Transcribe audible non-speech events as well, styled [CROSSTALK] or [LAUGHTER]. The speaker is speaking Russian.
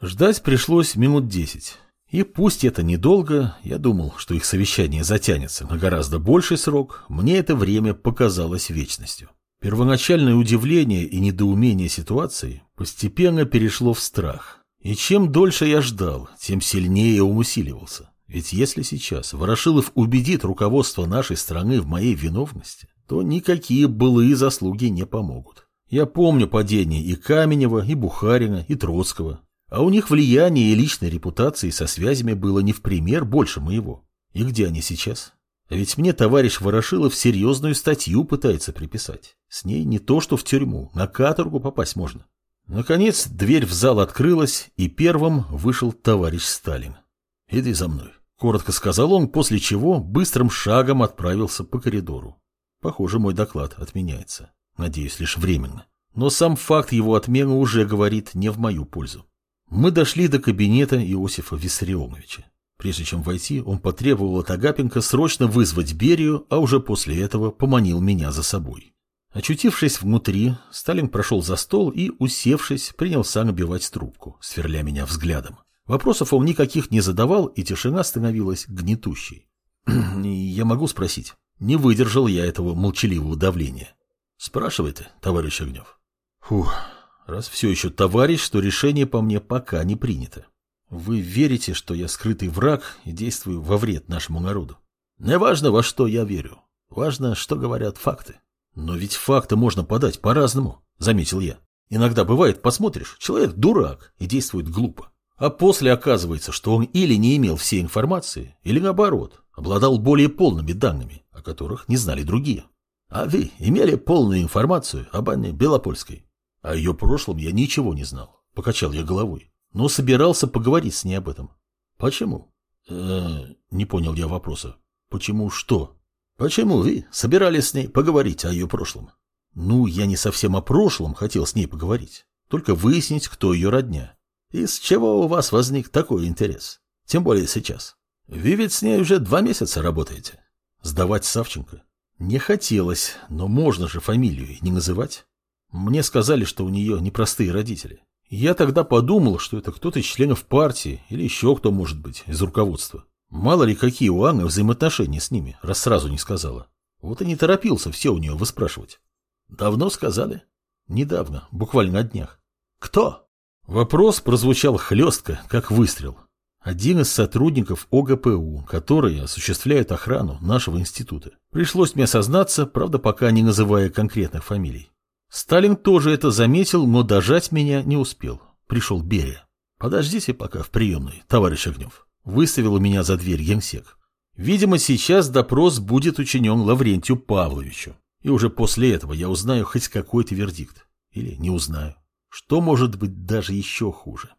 Ждать пришлось минут десять. И пусть это недолго, я думал, что их совещание затянется на гораздо больший срок, мне это время показалось вечностью. Первоначальное удивление и недоумение ситуации постепенно перешло в страх. И чем дольше я ждал, тем сильнее он усиливался. Ведь если сейчас Ворошилов убедит руководство нашей страны в моей виновности, то никакие былые заслуги не помогут. Я помню падение и Каменева, и Бухарина, и Троцкого. А у них влияние и личной репутации со связями было не в пример больше моего. И где они сейчас? Ведь мне товарищ Ворошилов серьезную статью пытается приписать. С ней не то, что в тюрьму, на каторгу попасть можно. Наконец, дверь в зал открылась, и первым вышел товарищ Сталин. «Иди за мной», — коротко сказал он, после чего быстрым шагом отправился по коридору. Похоже, мой доклад отменяется. Надеюсь, лишь временно. Но сам факт его отмены уже говорит не в мою пользу. Мы дошли до кабинета Иосифа Виссарионовича. Прежде чем войти, он потребовал от Агапенко срочно вызвать Берию, а уже после этого поманил меня за собой. Очутившись внутри, Сталин прошел за стол и, усевшись, принялся набивать трубку, сверля меня взглядом. Вопросов он никаких не задавал, и тишина становилась гнетущей. [CLEARS THROAT] «Я могу спросить?» Не выдержал я этого молчаливого давления. Спрашивайте, товарищ Огнев. Фух, раз все еще товарищ, то решение по мне пока не принято. Вы верите, что я скрытый враг и действую во вред нашему народу? Не важно, во что я верю. Важно, что говорят факты. Но ведь факты можно подать по-разному, заметил я. Иногда бывает, посмотришь, человек дурак и действует глупо. А после оказывается, что он или не имел всей информации, или наоборот, обладал более полными данными, о которых не знали другие. А вы имели полную информацию об Анне Белопольской? О ее прошлом я ничего не знал, покачал я головой, но собирался поговорить с ней об этом. Почему? Э -э, не понял я вопроса. Почему что? Почему вы собирались с ней поговорить о ее прошлом? Ну, я не совсем о прошлом хотел с ней поговорить, только выяснить, кто ее родня. Из чего у вас возник такой интерес? Тем более сейчас. Вы ведь с ней уже два месяца работаете. Сдавать Савченко? Не хотелось, но можно же фамилию не называть. Мне сказали, что у нее непростые родители. Я тогда подумал, что это кто-то из членов партии или еще кто может быть из руководства. Мало ли какие у Анны взаимоотношения с ними, раз сразу не сказала. Вот и не торопился все у нее выспрашивать. Давно сказали? Недавно, буквально на днях. Кто? Вопрос прозвучал хлестко, как выстрел. Один из сотрудников ОГПУ, которые осуществляют охрану нашего института. Пришлось мне осознаться, правда, пока не называя конкретных фамилий. Сталин тоже это заметил, но дожать меня не успел. Пришел Берия. «Подождите пока в приемной, товарищ Огнев». Выставил у меня за дверь генсек. Видимо, сейчас допрос будет учинен Лаврентию Павловичу. И уже после этого я узнаю хоть какой-то вердикт. Или не узнаю. Что может быть даже еще хуже?